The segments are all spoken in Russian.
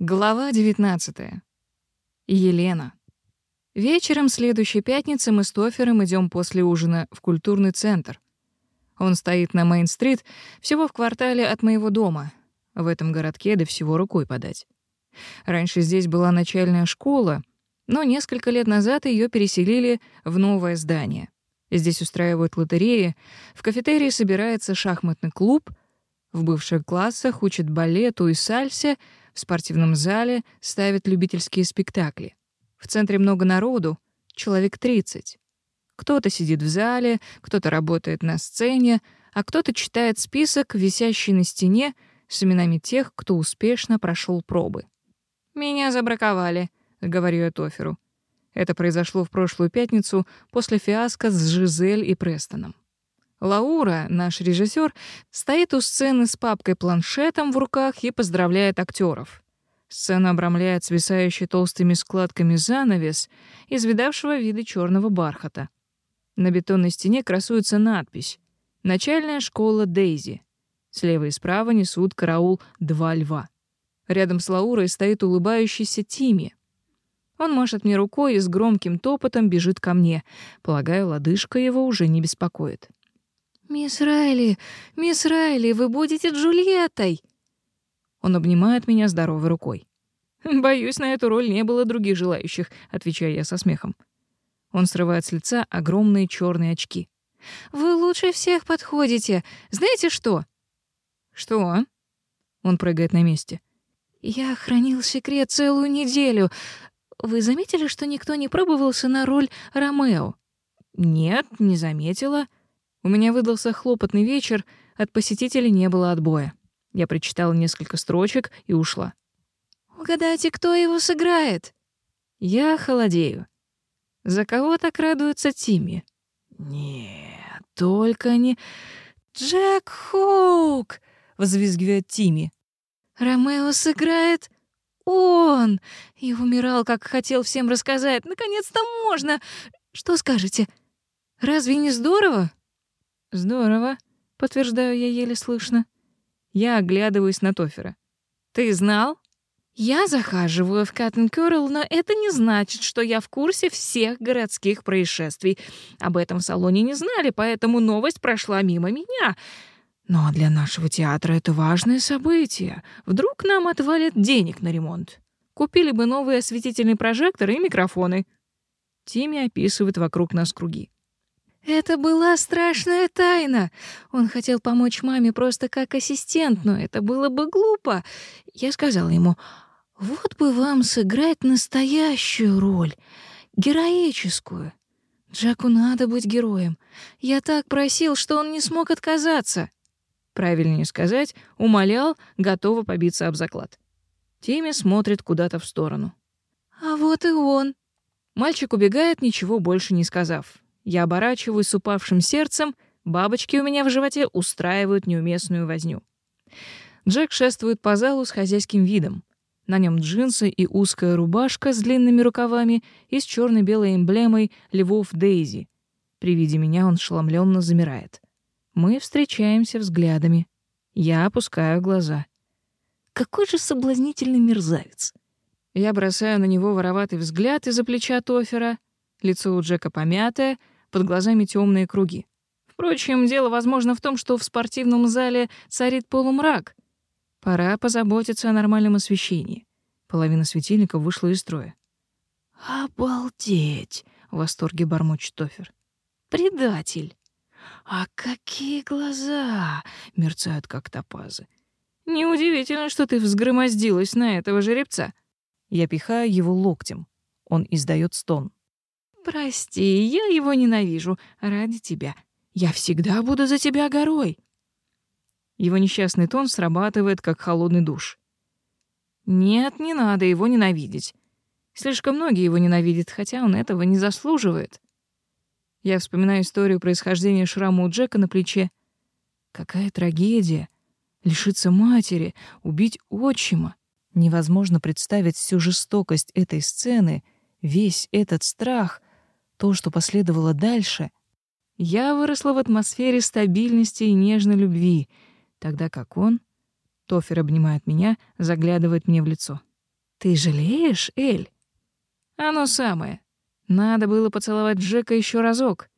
Глава 19. Елена. Вечером следующей пятницы мы с Тофером идем после ужина в культурный центр. Он стоит на Мейн-стрит, всего в квартале от моего дома. В этом городке до всего рукой подать. Раньше здесь была начальная школа, но несколько лет назад ее переселили в новое здание. Здесь устраивают лотереи, в кафетерии собирается шахматный клуб, в бывших классах учат балету и сальсе — в спортивном зале ставят любительские спектакли. В центре много народу, человек 30. Кто-то сидит в зале, кто-то работает на сцене, а кто-то читает список, висящий на стене, с именами тех, кто успешно прошел пробы. «Меня забраковали», — говорю я Тоферу. Это произошло в прошлую пятницу после фиаско с Жизель и Престоном. Лаура, наш режиссер, стоит у сцены с папкой-планшетом в руках и поздравляет актеров. Сцена обрамляет свисающий толстыми складками занавес из видавшего виды черного бархата. На бетонной стене красуется надпись «Начальная школа Дейзи». Слева и справа несут караул два льва. Рядом с Лаурой стоит улыбающийся Тимми. Он машет мне рукой и с громким топотом бежит ко мне. Полагаю, лодыжка его уже не беспокоит. «Мисс Райли! Мисс Райли, вы будете Джульеттой!» Он обнимает меня здоровой рукой. «Боюсь, на эту роль не было других желающих», — отвечаю я со смехом. Он срывает с лица огромные черные очки. «Вы лучше всех подходите. Знаете что?» «Что?» Он прыгает на месте. «Я хранил секрет целую неделю. Вы заметили, что никто не пробовался на роль Ромео?» «Нет, не заметила», у меня выдался хлопотный вечер, от посетителей не было отбоя. Я прочитала несколько строчек и ушла. «Угадайте, кто его сыграет?» Я холодею. «За кого так радуется Тимми?» «Нет, только не...» «Джек Хоук!» — взвизгивает Тимми. «Ромео сыграет...» он! И умирал, как хотел всем рассказать. Наконец-то можно! Что скажете? Разве не здорово?» Здорово, подтверждаю я еле слышно. Я оглядываюсь на Тофера. Ты знал? Я захаживаю в Каттен Кёрл, но это не значит, что я в курсе всех городских происшествий. Об этом в салоне не знали, поэтому новость прошла мимо меня. Но для нашего театра это важное событие. Вдруг нам отвалят денег на ремонт. Купили бы новые осветительные прожекторы и микрофоны. Тимми описывает вокруг нас круги. Это была страшная тайна. Он хотел помочь маме просто как ассистент, но это было бы глупо. Я сказала ему, вот бы вам сыграть настоящую роль, героическую. Джаку надо быть героем. Я так просил, что он не смог отказаться. Правильнее сказать, умолял, готова побиться об заклад. Тимми смотрит куда-то в сторону. А вот и он. Мальчик убегает, ничего больше не сказав. Я оборачиваюсь с упавшим сердцем, бабочки у меня в животе устраивают неуместную возню. Джек шествует по залу с хозяйским видом. На нем джинсы и узкая рубашка с длинными рукавами и с черно-белой эмблемой львов Дейзи. При виде меня он шламленно замирает. Мы встречаемся взглядами. Я опускаю глаза. Какой же соблазнительный мерзавец! Я бросаю на него вороватый взгляд из-за плеча Тофера. Лицо у Джека помятое — под глазами темные круги. Впрочем, дело, возможно, в том, что в спортивном зале царит полумрак. Пора позаботиться о нормальном освещении. Половина светильников вышла из строя. «Обалдеть!» — в восторге бормочет Тофер. «Предатель!» «А какие глаза!» — мерцают, как топазы. «Неудивительно, что ты взгромоздилась на этого жеребца!» Я пихаю его локтем. Он издает стон прости, я его ненавижу. Ради тебя. Я всегда буду за тебя горой». Его несчастный тон срабатывает, как холодный душ. «Нет, не надо его ненавидеть. Слишком многие его ненавидят, хотя он этого не заслуживает». Я вспоминаю историю происхождения шрама у Джека на плече. Какая трагедия! Лишиться матери, убить отчима. Невозможно представить всю жестокость этой сцены, весь этот страх — то, что последовало дальше, я выросла в атмосфере стабильности и нежной любви, тогда как он, Тофер обнимает меня, заглядывает мне в лицо. «Ты жалеешь, Эль?» «Оно самое. Надо было поцеловать Джека еще разок»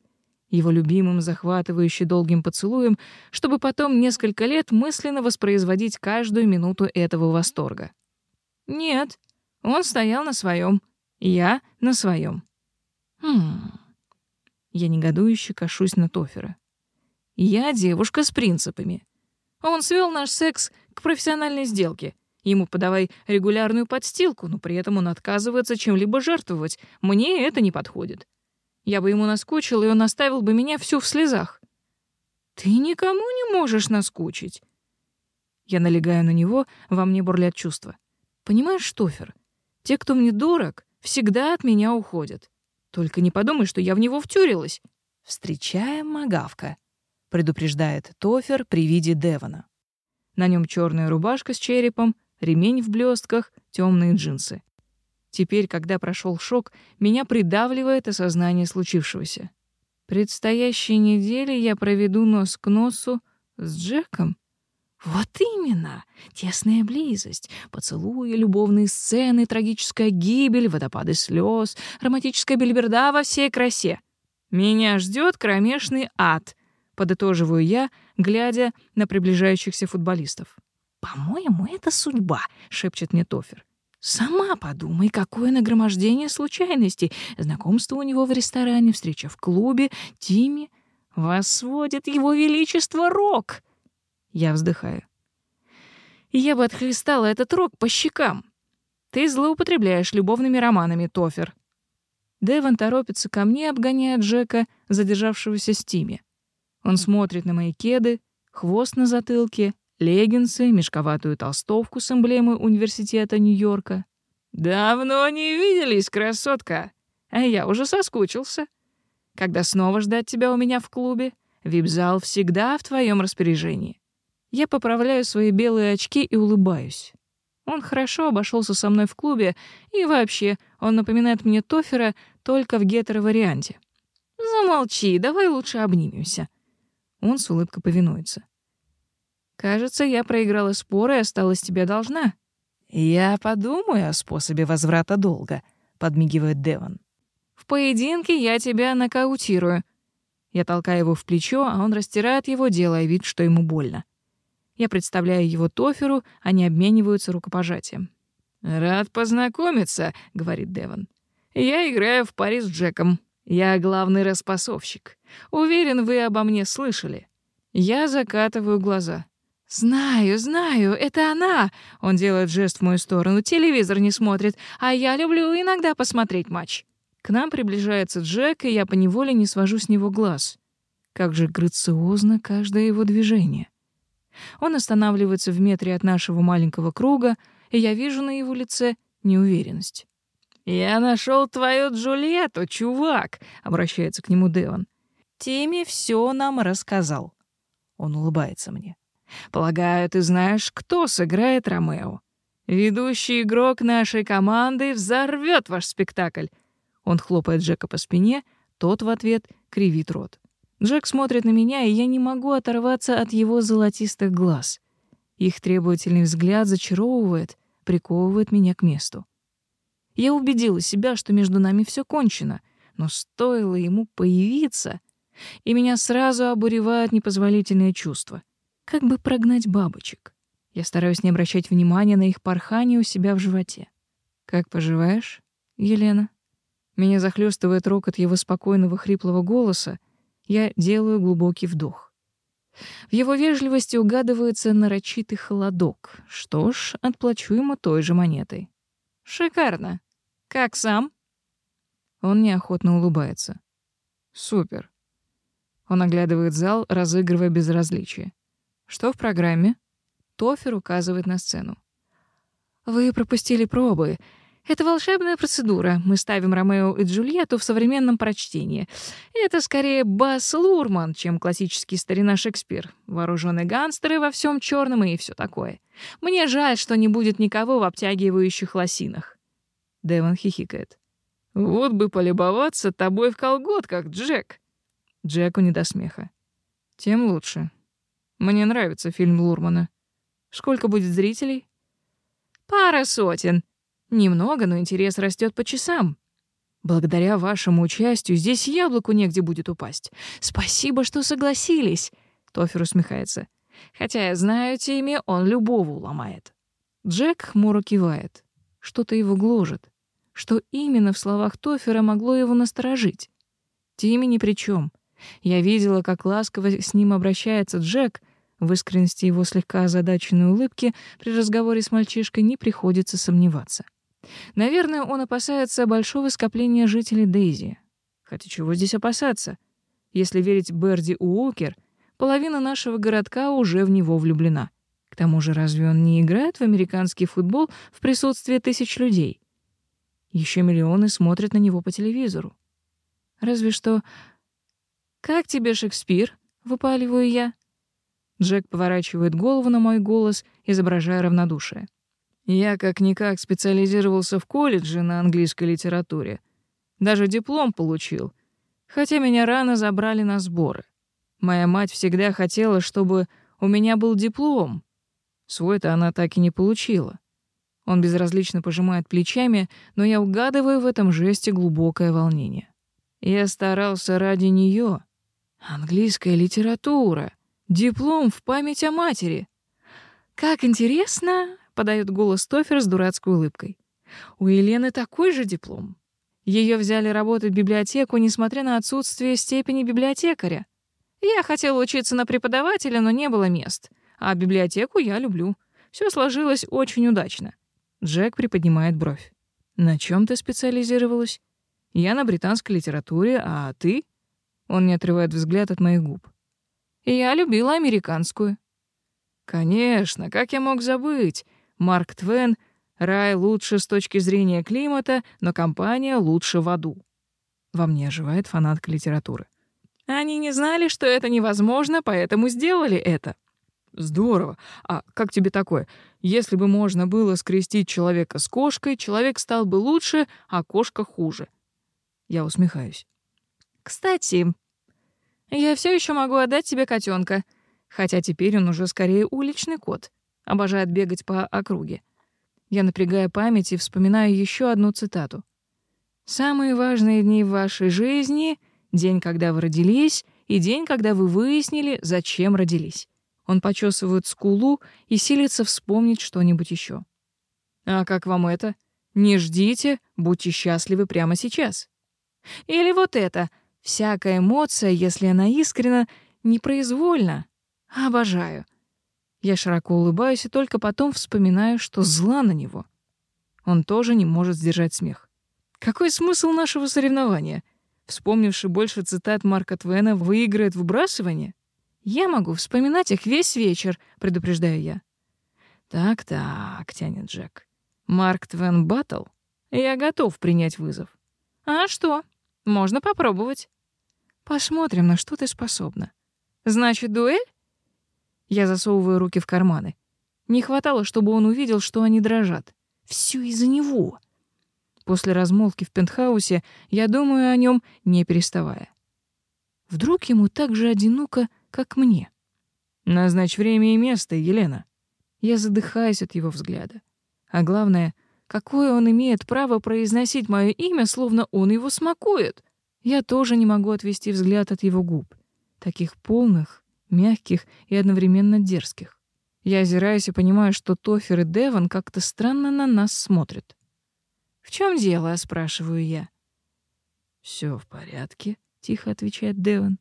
его любимым, захватывающе долгим поцелуем, чтобы потом несколько лет мысленно воспроизводить каждую минуту этого восторга. Нет, он стоял на своем, я на своем. Хм. Я негодующе кашусь на Тофера. Я девушка с принципами. Он свел наш секс к профессиональной сделке. Ему подавай регулярную подстилку, но при этом он отказывается чем-либо жертвовать. Мне это не подходит. Я бы ему наскучил, и он оставил бы меня всю в слезах. Ты никому не можешь наскучить. Я налегаю на него, во мне бурлят чувства. Понимаешь, Тофер? те, кто мне дорог, всегда от меня уходят. Только не подумай, что я в него втюрилась. Встречаем Магавка, предупреждает Тофер при виде Девона. На нем черная рубашка с черепом, ремень в блестках, темные джинсы. Теперь, когда прошел шок, меня придавливает осознание случившегося. Предстоящие недели я проведу нос к носу с Джеком. Вот именно! Тесная близость, поцелуи, любовные сцены, трагическая гибель, водопады слез, романтическая бельберда во всей красе. Меня ждет кромешный ад, подытоживаю я, глядя на приближающихся футболистов. «По-моему, это судьба», — шепчет мне Тофер. Сама подумай, какое нагромождение случайностей. Знакомство у него в ресторане, встреча в клубе, Тимми. Вас его величество Рок. Я вздыхаю. Я бы отхлестала этот рог по щекам. Ты злоупотребляешь любовными романами, Тофер. Дэвон торопится ко мне, обгоняя Джека, задержавшегося Стиме. Он смотрит на мои кеды, хвост на затылке, леггинсы, мешковатую толстовку с эмблемой университета Нью-Йорка. «Давно не виделись, красотка! А я уже соскучился. Когда снова ждать тебя у меня в клубе? Вип-зал всегда в твоем распоряжении. Я поправляю свои белые очки и улыбаюсь. Он хорошо обошелся со мной в клубе, и вообще, он напоминает мне Тофера только в гетеро-варианте. Замолчи, давай лучше обнимемся. Он с улыбкой повинуется. Кажется, я проиграла спор и осталась тебе должна. Я подумаю о способе возврата долга, подмигивает Деван. В поединке я тебя нокаутирую. Я толкаю его в плечо, а он растирает его, делая вид, что ему больно. Я представляю его Тоферу, они обмениваются рукопожатием. «Рад познакомиться», — говорит Деван. «Я играю в паре с Джеком. Я главный распасовщик. Уверен, вы обо мне слышали». Я закатываю глаза. «Знаю, знаю, это она!» Он делает жест в мою сторону. Телевизор не смотрит, а я люблю иногда посмотреть матч. К нам приближается Джек, и я поневоле не свожу с него глаз. Как же грациозно каждое его движение. Он останавливается в метре от нашего маленького круга, и я вижу на его лице неуверенность. «Я нашел твою Джульетту, чувак!» — обращается к нему Деван. «Тимми все нам рассказал». Он улыбается мне. «Полагаю, ты знаешь, кто сыграет Ромео. Ведущий игрок нашей команды взорвет ваш спектакль!» Он хлопает Джека по спине, тот в ответ кривит рот. Джек смотрит на меня, и я не могу оторваться от его золотистых глаз. Их требовательный взгляд зачаровывает, приковывает меня к месту. Я убедила себя, что между нами все кончено, но стоило ему появиться, и меня сразу обуревают непозволительные чувства. Как бы прогнать бабочек? Я стараюсь не обращать внимания на их порхание у себя в животе. «Как поживаешь, Елена?» Меня захлестывает рокот его спокойного хриплого голоса, я делаю глубокий вдох. В его вежливости угадывается нарочитый холодок. Что ж, отплачу ему той же монетой. Шикарно. Как сам? Он неохотно улыбается. Супер. Он оглядывает зал, разыгрывая безразличие. Что в программе? Тофер указывает на сцену. Вы пропустили пробы. Это волшебная процедура. Мы ставим Ромео и Джульетту в современном прочтении. Это скорее Бас Лурман, чем классический старина Шекспир. Вооруженные гангстеры во всем черном и все такое. Мне жаль, что не будет никого в обтягивающих лосинах. Деван хихикает. Вот бы полюбоваться тобой в колготках, Джек. Джеку не до смеха. Тем лучше. Мне нравится фильм Лурмана. Сколько будет зрителей? Пара сотен. Немного, но интерес растет по часам. Благодаря вашему участию здесь яблоку негде будет упасть. Спасибо, что согласились. Тофер усмехается. Хотя я знаю имя, он любого ломает. Джек хмуро кивает. Что-то его гложет. Что именно в словах Тофера могло его насторожить? Тимми ни при чем. Я видела, как ласково с ним обращается Джек. В искренности его слегка озадаченной улыбки при разговоре с мальчишкой не приходится сомневаться. Наверное, он опасается большого скопления жителей Дейзи. Хотя чего здесь опасаться? Если верить Берди Уокер, половина нашего городка уже в него влюблена. К тому же, разве он не играет в американский футбол в присутствии тысяч людей? Еще миллионы смотрят на него по телевизору. Разве что... «Как тебе, Шекспир?» — выпаливаю я. Джек поворачивает голову на мой голос, изображая равнодушие. Я как-никак специализировался в колледже на английской литературе. Даже диплом получил. Хотя меня рано забрали на сборы. Моя мать всегда хотела, чтобы у меня был диплом. Свой-то она так и не получила. Он безразлично пожимает плечами, но я угадываю в этом жесте глубокое волнение. Я старался ради нее. Английская литература. Диплом в память о матери. Как интересно, — подает голос Тофер с дурацкой улыбкой. «У Елены такой же диплом. Ее взяли работать в библиотеку, несмотря на отсутствие степени библиотекаря. Я хотела учиться на преподавателя, но не было мест. А библиотеку я люблю. Все сложилось очень удачно». Джек приподнимает бровь. «На чем ты специализировалась?» «Я на британской литературе, а ты?» Он не отрывает взгляд от моих губ. «Я любила американскую». «Конечно, как я мог забыть? Марк Твен «Рай лучше с точки зрения климата, но компания лучше в аду». Во мне оживает фанатка литературы. Они не знали, что это невозможно, поэтому сделали это. Здорово. А как тебе такое? Если бы можно было скрестить человека с кошкой, человек стал бы лучше, а кошка хуже. Я усмехаюсь. Кстати, я все еще могу отдать тебе котенка, хотя теперь он уже скорее уличный кот обожает бегать по округе. Я напрягаю память и вспоминаю еще одну цитату. «Самые важные дни в вашей жизни — день, когда вы родились, и день, когда вы выяснили, зачем родились». Он почесывает скулу и силится вспомнить что-нибудь еще. «А как вам это? Не ждите, будьте счастливы прямо сейчас». Или вот это. Всякая эмоция, если она искрена, непроизвольна. Обожаю. Я широко улыбаюсь и только потом вспоминаю, что зла на него. Он тоже не может сдержать смех. Какой смысл нашего соревнования? Вспомнивший больше цитат Марка Твена выиграет выбрасывание? Я могу вспоминать их весь вечер, предупреждаю я. Так-так, тянет Джек. Марк Твен Баттл? Я готов принять вызов. А что? Можно попробовать. Посмотрим, на что ты способна. Значит, дуэль? Я засовываю руки в карманы. Не хватало, чтобы он увидел, что они дрожат. Всё из-за него. После размолвки в пентхаусе я думаю о нём не переставая. Вдруг ему так же одиноко, как мне. Назначь время и место, Елена. Я задыхаюсь от его взгляда. А главное, какое он имеет право произносить мое имя, словно он его смакует. Я тоже не могу отвести взгляд от его губ, таких полных мягких и одновременно дерзких. Я озираюсь и понимаю, что Тофер и Деван как-то странно на нас смотрят. «В чем дело?» — спрашиваю я. Все в порядке», — тихо отвечает Деван.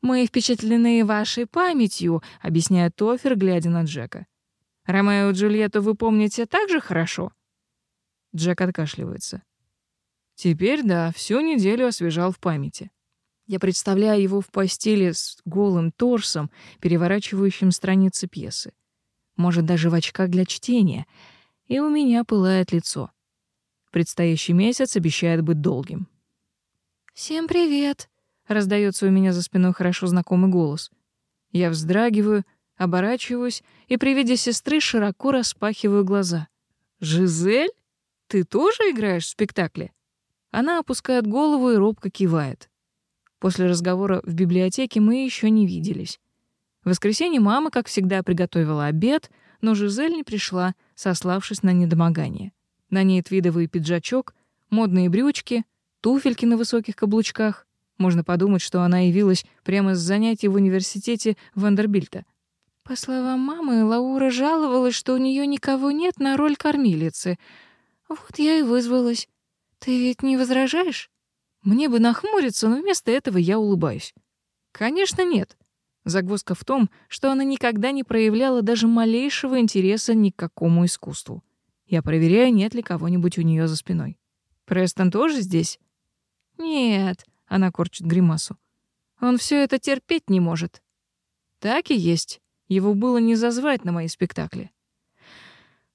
«Мы впечатлены вашей памятью», — объясняет Тофер, глядя на Джека. «Ромео и Джульетту вы помните так же хорошо?» Джек откашливается. «Теперь да, всю неделю освежал в памяти. Я представляю его в постели с голым торсом, переворачивающим страницы пьесы. Может, даже в очках для чтения. И у меня пылает лицо. Предстоящий месяц обещает быть долгим. «Всем привет!» — раздается у меня за спиной хорошо знакомый голос. Я вздрагиваю, оборачиваюсь и при виде сестры широко распахиваю глаза. «Жизель, ты тоже играешь в спектакле?» Она опускает голову и робко кивает. После разговора в библиотеке мы еще не виделись. В воскресенье мама, как всегда, приготовила обед, но Жизель не пришла, сославшись на недомогание. На ней твидовый пиджачок, модные брючки, туфельки на высоких каблучках. Можно подумать, что она явилась прямо с занятий в университете Вандербильта. По словам мамы, Лаура жаловалась, что у нее никого нет на роль кормилицы. Вот я и вызвалась. Ты ведь не возражаешь? Мне бы нахмуриться, но вместо этого я улыбаюсь. Конечно, нет. Загвоздка в том, что она никогда не проявляла даже малейшего интереса ни к какому искусству. Я проверяю, нет ли кого-нибудь у нее за спиной. Престон тоже здесь? Нет, она корчит гримасу. Он все это терпеть не может. Так и есть. Его было не зазвать на мои спектакли.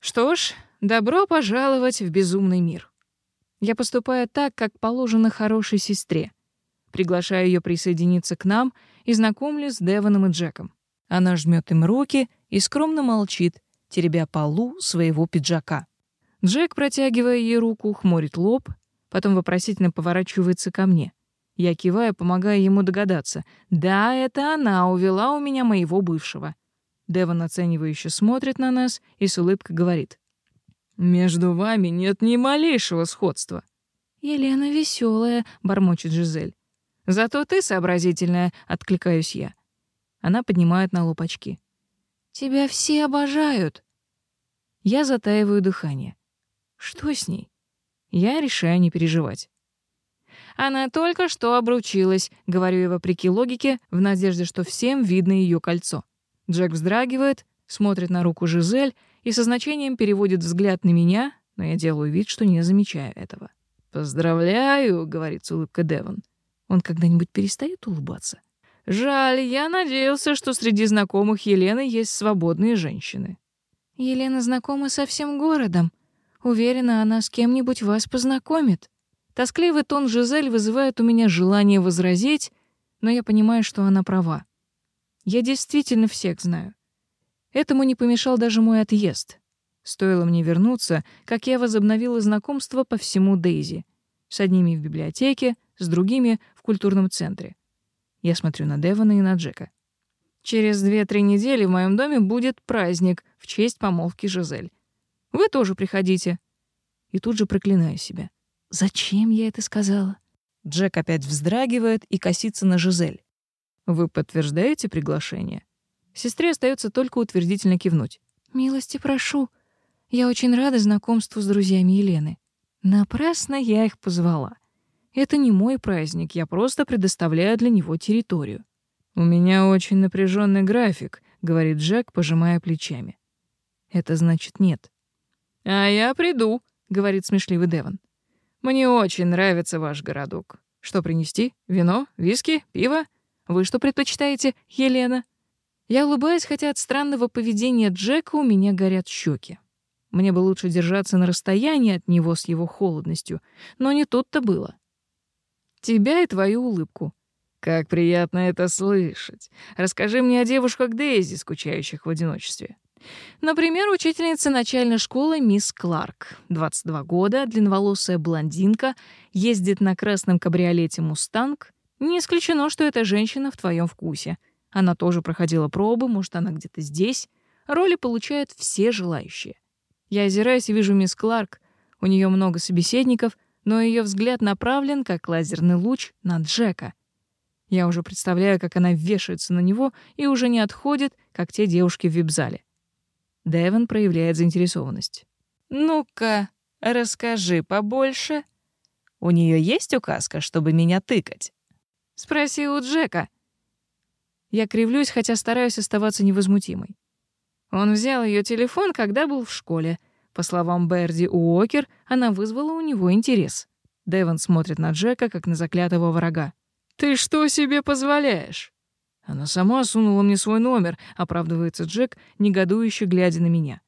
Что ж, добро пожаловать в безумный мир. Я поступаю так, как положено хорошей сестре. Приглашаю ее присоединиться к нам и знакомлю с Девоном и Джеком. Она жмет им руки и скромно молчит, теребя полу своего пиджака. Джек, протягивая ей руку, хмурит лоб, потом вопросительно поворачивается ко мне. Я киваю, помогая ему догадаться. «Да, это она увела у меня моего бывшего». Девон оценивающе смотрит на нас и с улыбкой говорит. «Между вами нет ни малейшего сходства». «Елена веселая», — бормочет Жизель. «Зато ты сообразительная», — откликаюсь я. Она поднимает на лопачки. «Тебя все обожают». Я затаиваю дыхание. Что с ней? Я решаю не переживать. Она только что обручилась, говорю я вопреки логике, в надежде, что всем видно ее кольцо. Джек вздрагивает, смотрит на руку Жизель и со значением переводит взгляд на меня, но я делаю вид, что не замечаю этого. «Поздравляю», — говорит с улыбкой Девон. Он когда-нибудь перестает улыбаться? «Жаль, я надеялся, что среди знакомых Елены есть свободные женщины». «Елена знакома со всем городом. Уверена, она с кем-нибудь вас познакомит». Тоскливый тон Жизель вызывает у меня желание возразить, но я понимаю, что она права. Я действительно всех знаю. Этому не помешал даже мой отъезд. Стоило мне вернуться, как я возобновила знакомство по всему Дейзи. С одними в библиотеке, с другими — в культурном центре. Я смотрю на Девона и на Джека. Через 2-3 недели в моем доме будет праздник в честь помолвки Жизель. Вы тоже приходите. И тут же проклинаю себя. Зачем я это сказала? Джек опять вздрагивает и косится на Жизель. Вы подтверждаете приглашение? Сестре остается только утвердительно кивнуть. «Милости прошу. Я очень рада знакомству с друзьями Елены. Напрасно я их позвала. Это не мой праздник, я просто предоставляю для него территорию». «У меня очень напряженный график», — говорит Джек, пожимая плечами. «Это значит нет». «А я приду», — говорит смешливый Деван. «Мне очень нравится ваш городок. Что принести? Вино? Виски? Пиво? Вы что предпочитаете, Елена?» Я улыбаюсь, хотя от странного поведения Джека у меня горят щеки. Мне бы лучше держаться на расстоянии от него с его холодностью, но не тут-то было. Тебя и твою улыбку. Как приятно это слышать. Расскажи мне о девушках Дейзи, скучающих в одиночестве. Например, учительница начальной школы мисс Кларк, 22 года, длинноволосая блондинка, ездит на красном кабриолете «Мустанг». Не исключено, что эта женщина в твоем вкусе — она тоже проходила пробы, может, она где-то здесь. Роли получают все желающие. Я озираюсь и вижу мисс Кларк. У нее много собеседников, но ее взгляд направлен, как лазерный луч, на Джека. Я уже представляю, как она вешается на него и уже не отходит, как те девушки в вип-зале. Дэвон проявляет заинтересованность. «Ну-ка, расскажи побольше. У нее есть указка, чтобы меня тыкать?» «Спроси у Джека», я кривлюсь, хотя стараюсь оставаться невозмутимой. Он взял ее телефон, когда был в школе. По словам Берди Уокер, она вызвала у него интерес. Дэвон смотрит на Джека, как на заклятого врага. «Ты что себе позволяешь?» «Она сама сунула мне свой номер», — оправдывается Джек, негодующе глядя на меня.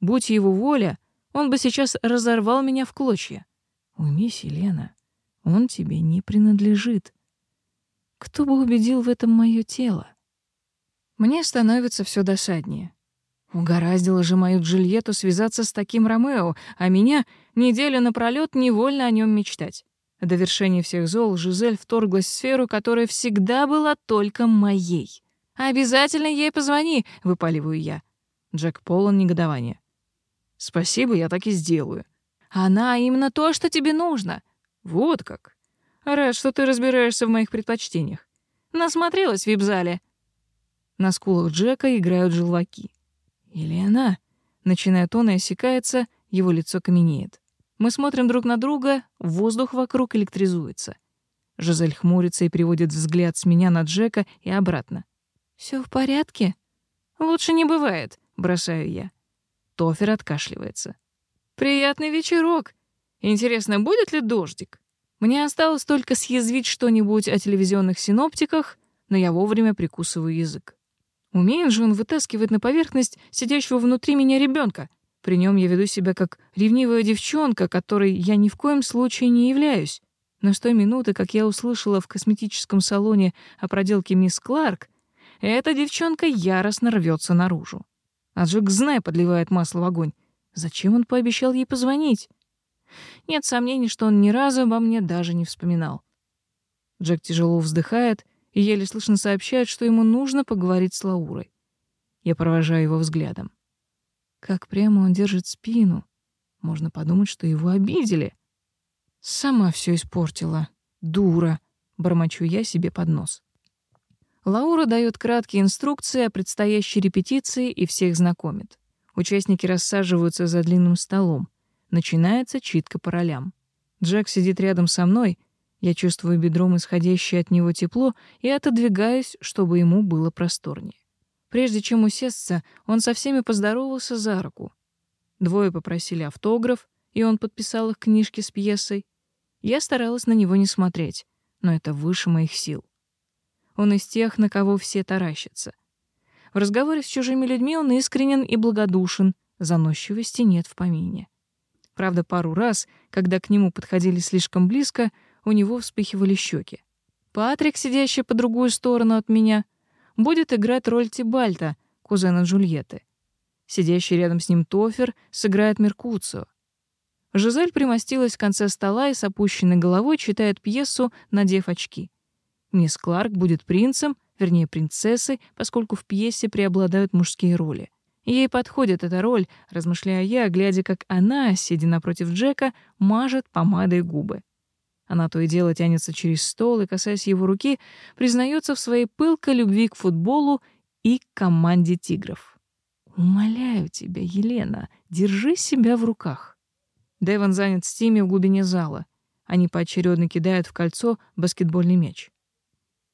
«Будь его воля, он бы сейчас разорвал меня в клочья». «Уймись, Елена, он тебе не принадлежит», кто бы убедил в этом мое тело? Мне становится все досаднее. Угораздило же мою Джульетту связаться с таким Ромео, а меня неделю напролёт невольно о нем мечтать. До вершения всех зол Жизель вторглась в сферу, которая всегда была только моей. «Обязательно ей позвони!» — выпаливаю я. Джек полон негодования. «Спасибо, я так и сделаю». «Она именно то, что тебе нужно!» «Вот как!» Рад, что ты разбираешься в моих предпочтениях. Насмотрелась в вип-зале. На скулах Джека играют желваки. Или она. Начинает он и осекается, его лицо каменеет. Мы смотрим друг на друга, воздух вокруг электризуется. Жизель хмурится и переводит взгляд с меня на Джека и обратно. Все в порядке?» «Лучше не бывает», — бросаю я. Тофер откашливается. «Приятный вечерок. Интересно, будет ли дождик?» Мне осталось только съязвить что-нибудь о телевизионных синоптиках, но я вовремя прикусываю язык. Умеет же он вытаскивать на поверхность сидящего внутри меня ребенка. При нем я веду себя как ревнивая девчонка, которой я ни в коем случае не являюсь. Но с той минуты, как я услышала в косметическом салоне о проделке мисс Кларк, эта девчонка яростно рвется наружу. А Джек, зная, подливает масло в огонь. Зачем он пообещал ей позвонить? Нет сомнений, что он ни разу обо мне даже не вспоминал. Джек тяжело вздыхает и еле слышно сообщает, что ему нужно поговорить с Лаурой. Я провожаю его взглядом. Как прямо он держит спину. Можно подумать, что его обидели. Сама все испортила. Дура, бормочу я себе под нос. Лаура дает краткие инструкции о предстоящей репетиции и всех знакомит. Участники рассаживаются за длинным столом начинается читка по ролям. Джек сидит рядом со мной. Я чувствую бедром исходящее от него тепло и отодвигаюсь, чтобы ему было просторнее. Прежде чем усесться, он со всеми поздоровался за руку. Двое попросили автограф, и он подписал их книжки с пьесой. Я старалась на него не смотреть, но это выше моих сил. Он из тех, на кого все таращатся. В разговоре с чужими людьми он искренен и благодушен, заносчивости нет в помине. Правда, пару раз, когда к нему подходили слишком близко, у него вспыхивали щеки. Патрик, сидящий по другую сторону от меня, будет играть роль Тибальта, кузена Джульетты. Сидящий рядом с ним Тофер сыграет Меркуцио. Жизель примостилась в конце стола и с опущенной головой читает пьесу, надев очки. Мисс Кларк будет принцем, вернее, принцессой, поскольку в пьесе преобладают мужские роли — Ей подходит эта роль, размышляя я, глядя, как она, сидя напротив Джека, мажет помадой губы. Она то и дело тянется через стол и, касаясь его руки, признается в своей пылкой любви к футболу и к команде «Тигров». «Умоляю тебя, Елена, держи себя в руках». Дэвон занят с Тимми в глубине зала. Они поочередно кидают в кольцо баскетбольный мяч.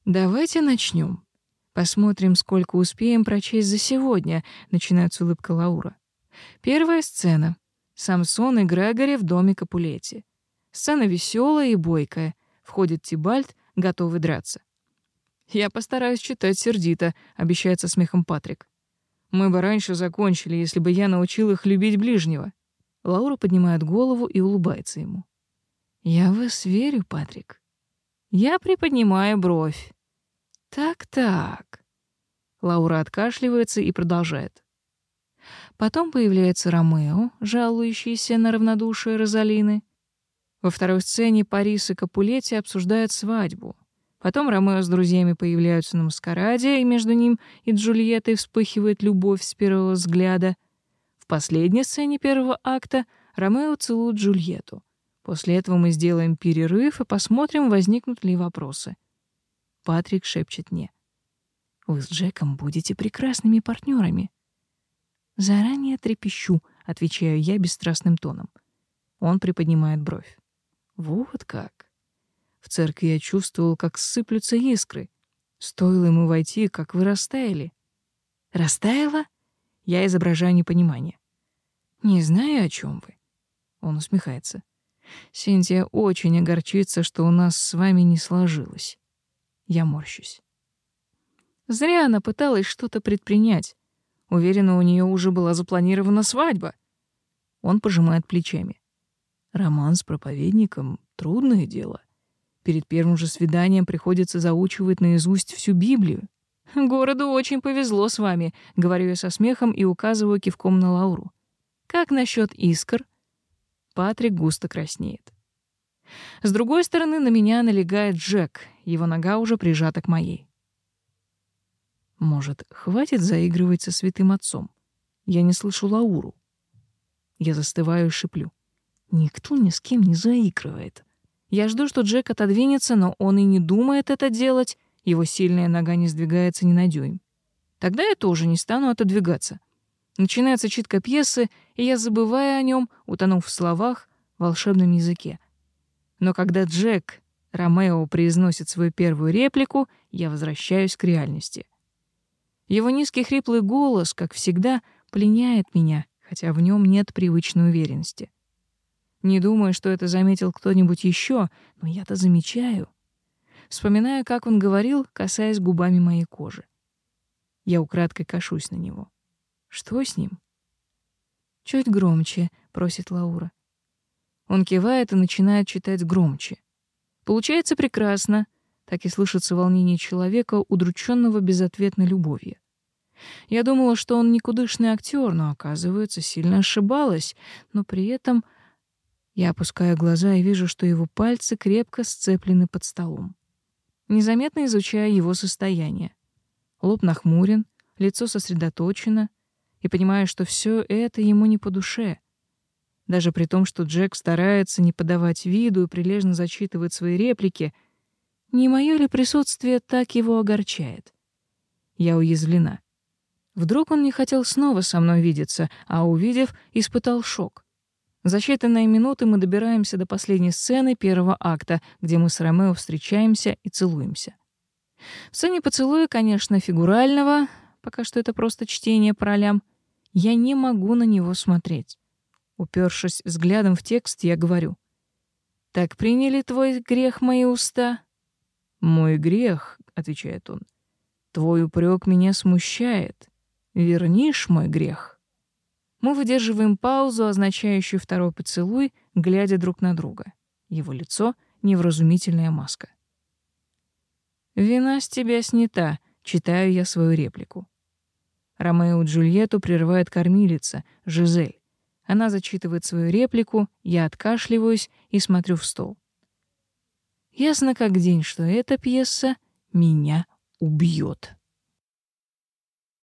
«Давайте начнем», Посмотрим, сколько успеем прочесть за сегодня, начинает с улыбка Лаура. Первая сцена. Самсон и Грегори в доме Капулетти. Сцена веселая и бойкая. Входит Тибальт, готовый драться. Я постараюсь читать сердито, обещает со смехом Патрик. Мы бы раньше закончили, если бы я научил их любить ближнего. Лаура поднимает голову и улыбается ему. Я вас верю, Патрик. Я приподнимаю бровь. Так-так. Лаура откашливается и продолжает. Потом появляется Ромео, жалующийся на равнодушие Розалины. Во второй сцене Парис и Капулетти обсуждают свадьбу. Потом Ромео с друзьями появляются на маскараде, и между ним и Джульеттой вспыхивает любовь с первого взгляда. В последней сцене первого акта Ромео целует Джульетту. После этого мы сделаем перерыв и посмотрим, возникнут ли вопросы. Патрик шепчет мне. «Вы с Джеком будете прекрасными партнерами». «Заранее трепещу», — отвечаю я бесстрастным тоном. Он приподнимает бровь. «Вот как». В церкви я чувствовал, как сыплются искры. Стоило ему войти, как вы растаяли. «Растаяла?» Я изображаю непонимание. «Не знаю, о чем вы». Он усмехается. «Синтия очень огорчится, что у нас с вами не сложилось. Я морщусь. Зря она пыталась что-то предпринять. Уверена, у нее уже была запланирована свадьба. Он пожимает плечами. Роман с проповедником — трудное дело. Перед первым же свиданием приходится заучивать наизусть всю Библию. «Городу очень повезло с вами», — говорю я со смехом и указываю кивком на Лауру. «Как насчет искр?» Патрик густо краснеет. С другой стороны, на меня налегает Джек, его нога уже прижата к моей. Может, хватит заигрывать со святым отцом? Я не слышу Лауру. Я застываю и шиплю. Никто ни с кем не заигрывает. Я жду, что Джек отодвинется, но он и не думает это делать. Его сильная нога не сдвигается ни на дюйм. Тогда я тоже не стану отодвигаться. Начинается читка пьесы, и я, забываю о нем, утонув в словах, волшебном языке. Но когда Джек Ромео произносит свою первую реплику, я возвращаюсь к реальности. Его низкий хриплый голос, как всегда, пленяет меня, хотя в нем нет привычной уверенности. Не думаю, что это заметил кто-нибудь еще, но я-то замечаю. Вспоминаю, как он говорил, касаясь губами моей кожи. Я украдкой кашусь на него. Что с ним? Чуть громче, просит Лаура. Он кивает и начинает читать громче. Получается прекрасно, так и слышится волнение человека, удрученного безответной любовью. Я думала, что он никудышный актер, но, оказывается, сильно ошибалась, но при этом я опускаю глаза и вижу, что его пальцы крепко сцеплены под столом. Незаметно изучая его состояние. Лоб нахмурен, лицо сосредоточено, и понимаю, что все это ему не по душе — даже при том, что Джек старается не подавать виду и прилежно зачитывает свои реплики, не мое ли присутствие так его огорчает? Я уязвлена. Вдруг он не хотел снова со мной видеться, а увидев, испытал шок. За считанные минуты мы добираемся до последней сцены первого акта, где мы с Ромео встречаемся и целуемся. В сцене поцелуя, конечно, фигурального, пока что это просто чтение про лям, я не могу на него смотреть. Упершись взглядом в текст, я говорю. «Так приняли твой грех мои уста?» «Мой грех», — отвечает он. «Твой упрек меня смущает. Вернишь мой грех». Мы выдерживаем паузу, означающую второй поцелуй, глядя друг на друга. Его лицо — невразумительная маска. «Вина с тебя снята», — читаю я свою реплику. Ромео и Джульетту прерывает кормилица, Жизель. Она зачитывает свою реплику, я откашливаюсь и смотрю в стол. Ясно как день, что эта пьеса меня убьет.